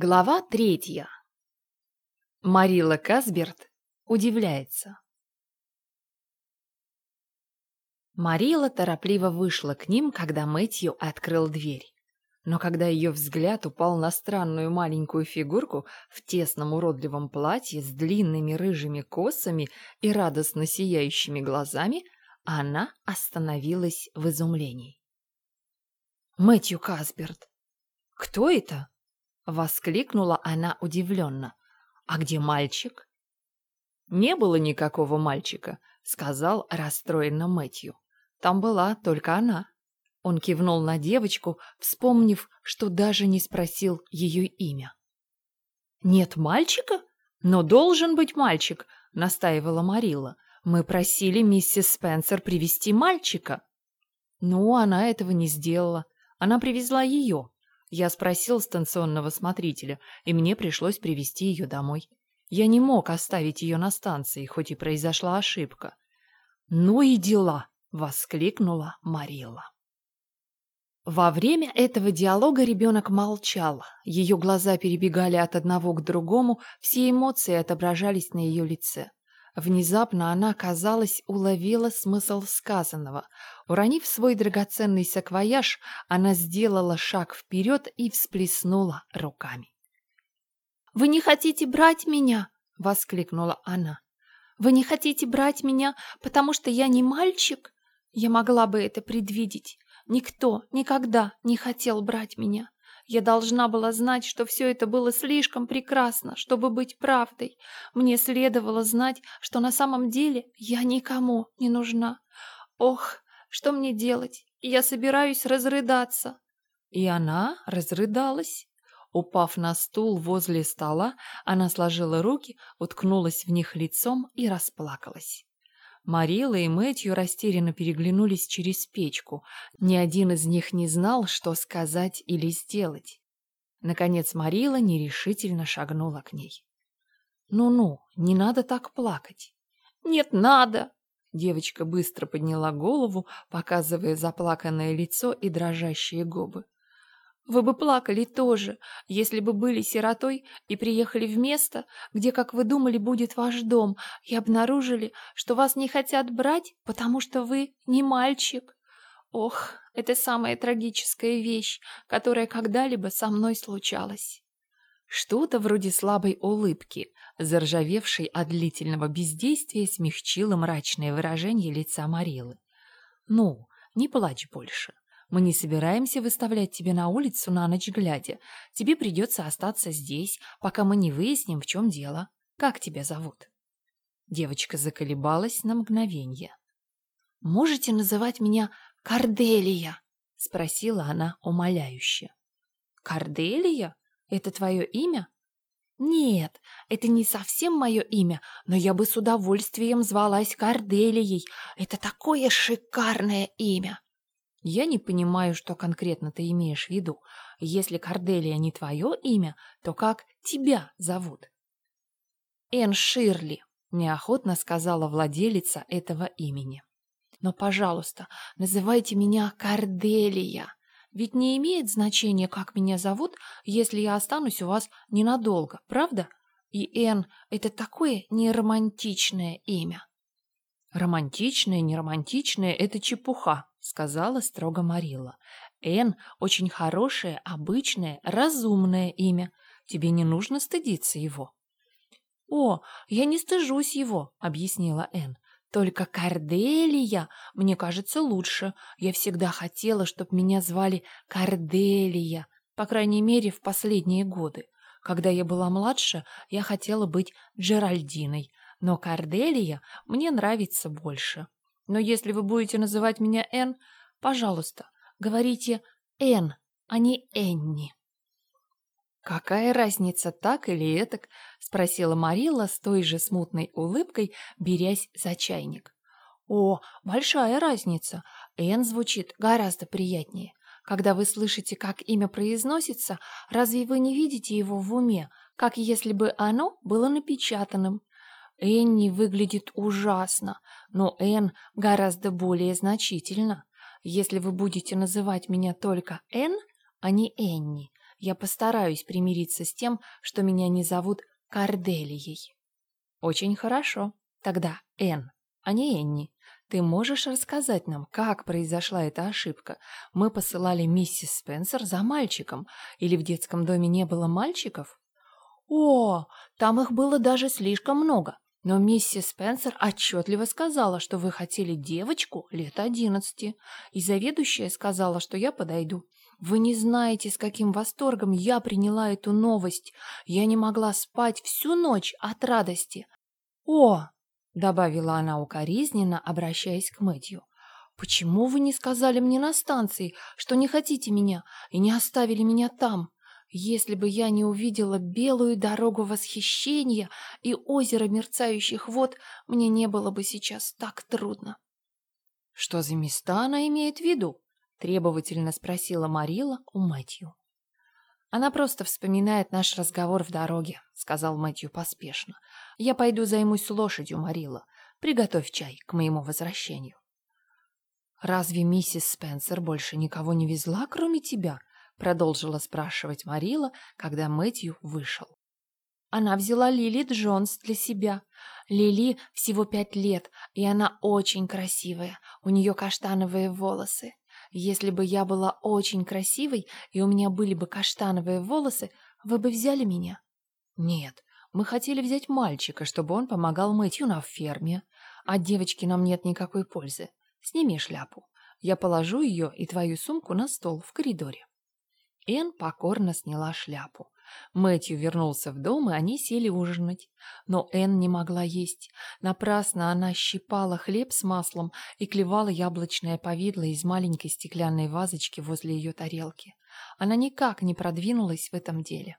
Глава третья. Марила Касберт удивляется. Марила торопливо вышла к ним, когда Мэтью открыл дверь. Но когда ее взгляд упал на странную маленькую фигурку в тесном уродливом платье с длинными рыжими косами и радостно сияющими глазами, она остановилась в изумлении. «Мэтью Касберт! Кто это?» Воскликнула она удивленно. «А где мальчик?» «Не было никакого мальчика», — сказал расстроенно Мэтью. «Там была только она». Он кивнул на девочку, вспомнив, что даже не спросил ее имя. «Нет мальчика? Но должен быть мальчик», — настаивала Марила. «Мы просили миссис Спенсер привести мальчика». Ну, она этого не сделала. Она привезла ее, я спросил станционного смотрителя, и мне пришлось привести ее домой. Я не мог оставить ее на станции, хоть и произошла ошибка. «Ну и дела!» — воскликнула Марила. Во время этого диалога ребенок молчал. Ее глаза перебегали от одного к другому, все эмоции отображались на ее лице. Внезапно она, казалось, уловила смысл сказанного. Уронив свой драгоценный саквояж, она сделала шаг вперед и всплеснула руками. «Вы не хотите брать меня?» — воскликнула она. «Вы не хотите брать меня, потому что я не мальчик? Я могла бы это предвидеть. Никто никогда не хотел брать меня. Я должна была знать, что все это было слишком прекрасно, чтобы быть правдой. Мне следовало знать, что на самом деле я никому не нужна. Ох, что мне делать? Я собираюсь разрыдаться. И она разрыдалась. Упав на стул возле стола, она сложила руки, уткнулась в них лицом и расплакалась. Марила и Мэтью растерянно переглянулись через печку. Ни один из них не знал, что сказать или сделать. Наконец Марила нерешительно шагнула к ней. «Ну-ну, не надо так плакать». «Нет, надо!» Девочка быстро подняла голову, показывая заплаканное лицо и дрожащие губы. Вы бы плакали тоже, если бы были сиротой и приехали в место, где, как вы думали, будет ваш дом, и обнаружили, что вас не хотят брать, потому что вы не мальчик. Ох, это самая трагическая вещь, которая когда-либо со мной случалась. Что-то вроде слабой улыбки, заржавевшей от длительного бездействия, смягчило мрачное выражение лица Марилы. «Ну, не плачь больше. Мы не собираемся выставлять тебя на улицу на ночь глядя. Тебе придется остаться здесь, пока мы не выясним, в чем дело. Как тебя зовут?» Девочка заколебалась на мгновение. «Можете называть меня Карделия?» — спросила она умоляюще. «Карделия? Это твое имя?» «Нет, это не совсем мое имя, но я бы с удовольствием звалась Карделией. Это такое шикарное имя!» Я не понимаю, что конкретно ты имеешь в виду. Если Корделия не твое имя, то как тебя зовут? Энн Ширли, неохотно сказала владелица этого имени. Но, пожалуйста, называйте меня Корделия. Ведь не имеет значения, как меня зовут, если я останусь у вас ненадолго, правда? И Энн — это такое неромантичное имя. Романтичное, неромантичное — это чепуха, сказала строго Марила. Эн очень хорошее, обычное, разумное имя. Тебе не нужно стыдиться его. О, я не стыжусь его, объяснила Эн. Только Карделия, мне кажется, лучше. Я всегда хотела, чтобы меня звали Карделия, по крайней мере, в последние годы. Когда я была младше, я хотела быть Джеральдиной, но Карделия мне нравится больше. Но если вы будете называть меня Н, пожалуйста, говорите Н, а не Энни. «Какая разница, так или этак?» — спросила Марила с той же смутной улыбкой, берясь за чайник. «О, большая разница. Н звучит гораздо приятнее. Когда вы слышите, как имя произносится, разве вы не видите его в уме, как если бы оно было напечатанным? Энни выглядит ужасно, но Эн гораздо более значительно. Если вы будете называть меня только Эн, а не Энни, Я постараюсь примириться с тем, что меня не зовут Корделией. Очень хорошо. Тогда Энн, а не Энни. Ты можешь рассказать нам, как произошла эта ошибка? Мы посылали миссис Спенсер за мальчиком, или в детском доме не было мальчиков? О, там их было даже слишком много. Но миссис Спенсер отчетливо сказала, что вы хотели девочку лет одиннадцати, и заведующая сказала, что я подойду. Вы не знаете, с каким восторгом я приняла эту новость. Я не могла спать всю ночь от радости. О, добавила она укоризненно, обращаясь к Мэтью. Почему вы не сказали мне на станции, что не хотите меня и не оставили меня там? Если бы я не увидела белую дорогу восхищения и озеро мерцающих вод, мне не было бы сейчас так трудно. Что за места она имеет в виду? требовательно спросила Марила у Мэтью. Она просто вспоминает наш разговор в дороге, сказал Мэтью поспешно. Я пойду займусь лошадью, Марила. Приготовь чай к моему возвращению. Разве миссис Спенсер больше никого не везла, кроме тебя? Продолжила спрашивать Марила, когда Мэтью вышел. Она взяла Лили Джонс для себя. Лили всего пять лет, и она очень красивая. У нее каштановые волосы. Если бы я была очень красивой, и у меня были бы каштановые волосы, вы бы взяли меня? Нет, мы хотели взять мальчика, чтобы он помогал Мэтью на ферме. От девочки нам нет никакой пользы. Сними шляпу. Я положу ее и твою сумку на стол в коридоре. Энн покорно сняла шляпу. Мэтью вернулся в дом, и они сели ужинать. Но Энн не могла есть. Напрасно она щипала хлеб с маслом и клевала яблочное повидло из маленькой стеклянной вазочки возле ее тарелки. Она никак не продвинулась в этом деле.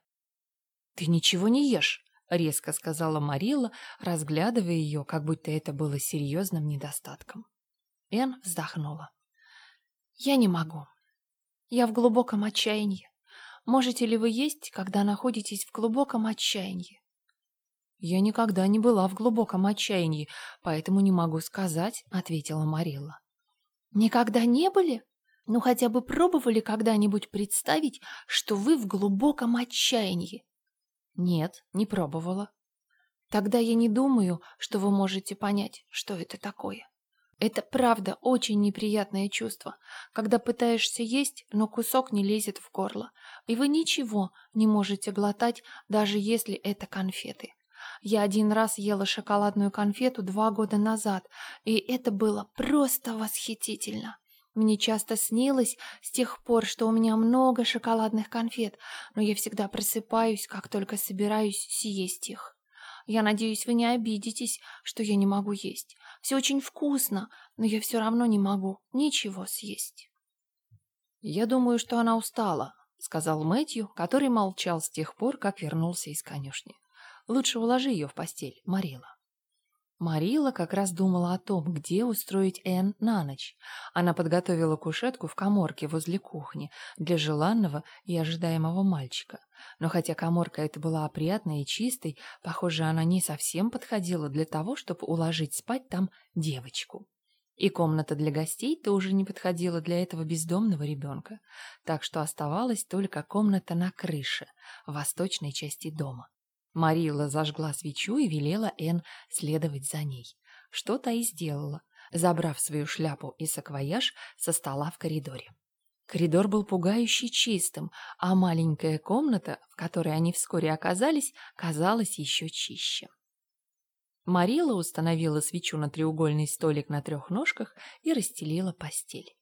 «Ты ничего не ешь», — резко сказала Марила, разглядывая ее, как будто это было серьезным недостатком. Энн вздохнула. «Я не могу. Я в глубоком отчаянии. Можете ли вы есть, когда находитесь в глубоком отчаянии? Я никогда не была в глубоком отчаянии, поэтому не могу сказать, ответила Марилла. Никогда не были? Ну хотя бы пробовали когда-нибудь представить, что вы в глубоком отчаянии? Нет, не пробовала. Тогда я не думаю, что вы можете понять, что это такое. Это правда очень неприятное чувство, когда пытаешься есть, но кусок не лезет в горло, и вы ничего не можете глотать, даже если это конфеты. Я один раз ела шоколадную конфету два года назад, и это было просто восхитительно. Мне часто снилось с тех пор, что у меня много шоколадных конфет, но я всегда просыпаюсь, как только собираюсь съесть их. Я надеюсь, вы не обидитесь, что я не могу есть. Все очень вкусно, но я все равно не могу ничего съесть. «Я думаю, что она устала», — сказал Мэтью, который молчал с тех пор, как вернулся из конюшни. «Лучше уложи ее в постель, Марила». Марила как раз думала о том, где устроить Энн на ночь. Она подготовила кушетку в коморке возле кухни для желанного и ожидаемого мальчика. Но хотя коморка эта была опрятной и чистой, похоже, она не совсем подходила для того, чтобы уложить спать там девочку. И комната для гостей тоже не подходила для этого бездомного ребенка, так что оставалась только комната на крыше, в восточной части дома. Марила зажгла свечу и велела Энн следовать за ней. Что-то и сделала, забрав свою шляпу и саквояж со стола в коридоре. Коридор был пугающе чистым, а маленькая комната, в которой они вскоре оказались, казалась еще чище. Марила установила свечу на треугольный столик на трех ножках и расстелила постель.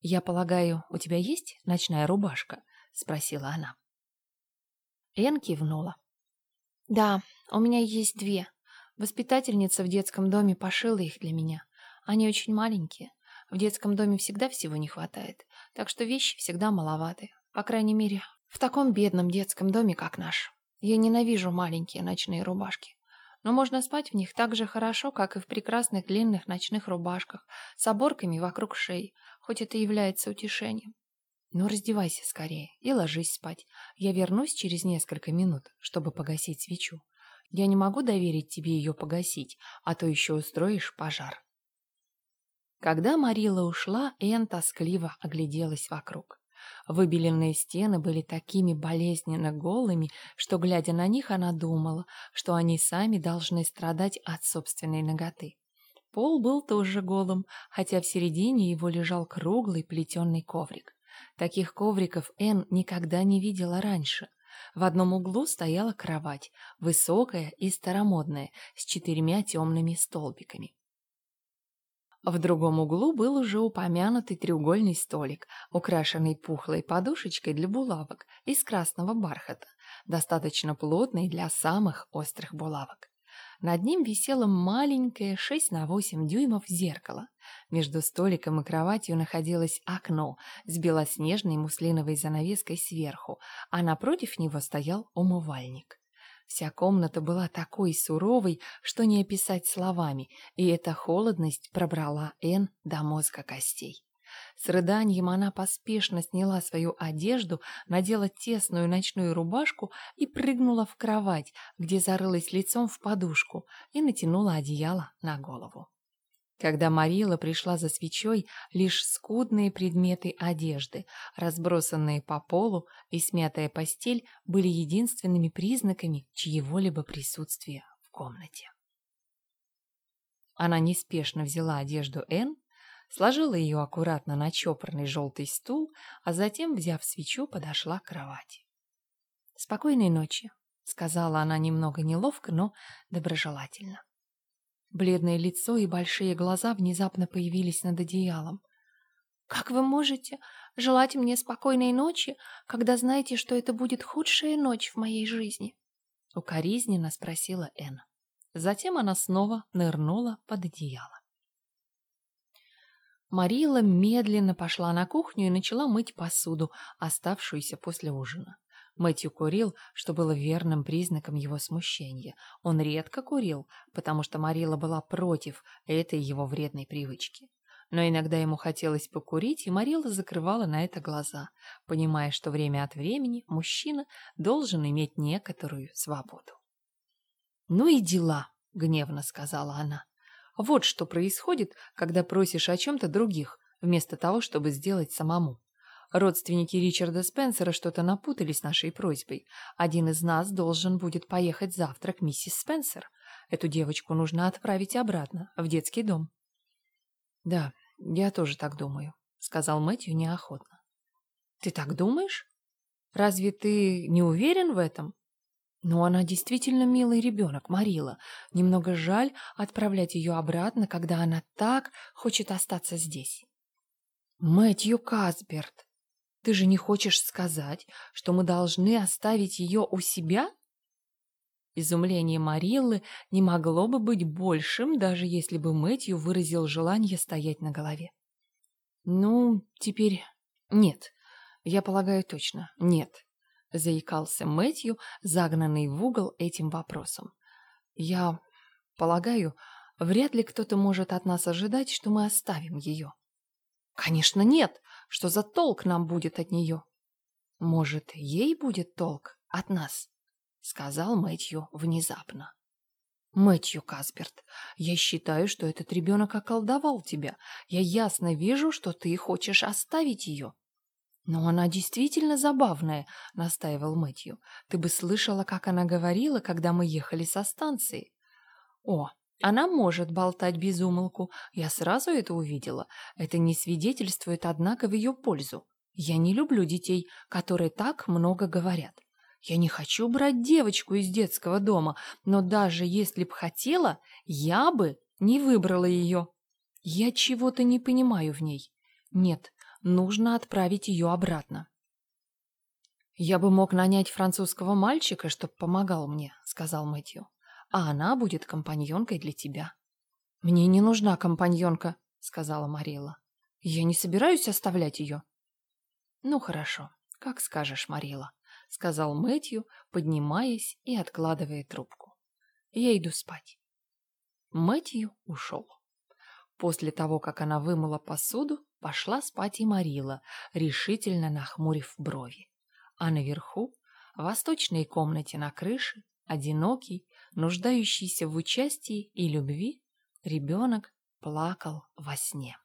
«Я полагаю, у тебя есть ночная рубашка?» — спросила она. Эн кивнула. Да, у меня есть две. Воспитательница в детском доме пошила их для меня. Они очень маленькие. В детском доме всегда всего не хватает, так что вещи всегда маловаты. По крайней мере, в таком бедном детском доме, как наш. Я ненавижу маленькие ночные рубашки. Но можно спать в них так же хорошо, как и в прекрасных длинных ночных рубашках, с оборками вокруг шеи, хоть это является утешением. Ну, раздевайся скорее и ложись спать. Я вернусь через несколько минут, чтобы погасить свечу. Я не могу доверить тебе ее погасить, а то еще устроишь пожар. Когда Марила ушла, Энн тоскливо огляделась вокруг. Выбеленные стены были такими болезненно голыми, что, глядя на них, она думала, что они сами должны страдать от собственной ноготы. Пол был тоже голым, хотя в середине его лежал круглый плетеный коврик. Таких ковриков Энн никогда не видела раньше. В одном углу стояла кровать, высокая и старомодная, с четырьмя темными столбиками. В другом углу был уже упомянутый треугольный столик, украшенный пухлой подушечкой для булавок из красного бархата, достаточно плотный для самых острых булавок. Над ним висело маленькое 6 на 8 дюймов зеркало. Между столиком и кроватью находилось окно с белоснежной муслиновой занавеской сверху, а напротив него стоял умывальник. Вся комната была такой суровой, что не описать словами, и эта холодность пробрала Энн до мозга костей. С рыданием она поспешно сняла свою одежду, надела тесную ночную рубашку и прыгнула в кровать, где зарылась лицом в подушку и натянула одеяло на голову. Когда Марила пришла за свечой, лишь скудные предметы одежды, разбросанные по полу и смятая постель были единственными признаками чьего-либо присутствия в комнате. Она неспешно взяла одежду Энн, сложила ее аккуратно на чопорный желтый стул, а затем, взяв свечу, подошла к кровати. «Спокойной ночи», — сказала она немного неловко, но доброжелательно. Бледное лицо и большие глаза внезапно появились над одеялом. «Как вы можете желать мне спокойной ночи, когда знаете, что это будет худшая ночь в моей жизни?» Укоризненно спросила Энна. Затем она снова нырнула под одеяло. Марила медленно пошла на кухню и начала мыть посуду, оставшуюся после ужина. Мэтью курил, что было верным признаком его смущения. Он редко курил, потому что Марила была против этой его вредной привычки. Но иногда ему хотелось покурить, и Марила закрывала на это глаза, понимая, что время от времени мужчина должен иметь некоторую свободу. «Ну и дела», — гневно сказала она. «Вот что происходит, когда просишь о чем-то других, вместо того, чтобы сделать самому. Родственники Ричарда Спенсера что-то напутали с нашей просьбой. Один из нас должен будет поехать завтра к миссис Спенсер. Эту девочку нужно отправить обратно, в детский дом. «Да, я тоже так думаю», — сказал Мэтью неохотно. «Ты так думаешь? Разве ты не уверен в этом?» Но она действительно милый ребенок, Марила. Немного жаль отправлять ее обратно, когда она так хочет остаться здесь. Мэтью Касберт, ты же не хочешь сказать, что мы должны оставить ее у себя? Изумление Мариллы не могло бы быть большим, даже если бы Мэтью выразил желание стоять на голове. «Ну, теперь нет. Я полагаю точно, нет», — заикался Мэтью, загнанный в угол этим вопросом. «Я полагаю, вряд ли кто-то может от нас ожидать, что мы оставим ее». «Конечно, нет. Что за толк нам будет от нее? Может, ей будет толк от нас? Сказал Мэтью внезапно. Мэтью Касберт, я считаю, что этот ребенок околдовал тебя. Я ясно вижу, что ты хочешь оставить ее. Но она действительно забавная, настаивал Мэтью. Ты бы слышала, как она говорила, когда мы ехали со станции. О, она может болтать без умолку. Я сразу это увидела. Это не свидетельствует, однако, в ее пользу. Я не люблю детей, которые так много говорят. Я не хочу брать девочку из детского дома, но даже если б хотела, я бы не выбрала ее. Я чего-то не понимаю в ней. Нет, нужно отправить ее обратно. «Я бы мог нанять французского мальчика, чтоб помогал мне», — сказал Мэтью а она будет компаньонкой для тебя. Мне не нужна компаньонка, сказала Марила. Я не собираюсь оставлять ее. Ну хорошо, как скажешь, Марила, сказал Мэтью, поднимаясь и откладывая трубку. Я иду спать. Мэтью ушел. После того, как она вымыла посуду, пошла спать и Марила, решительно нахмурив брови. А наверху, в восточной комнате на крыше, одинокий, нуждающийся в участии и любви, ребенок плакал во сне.